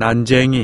난쟁이.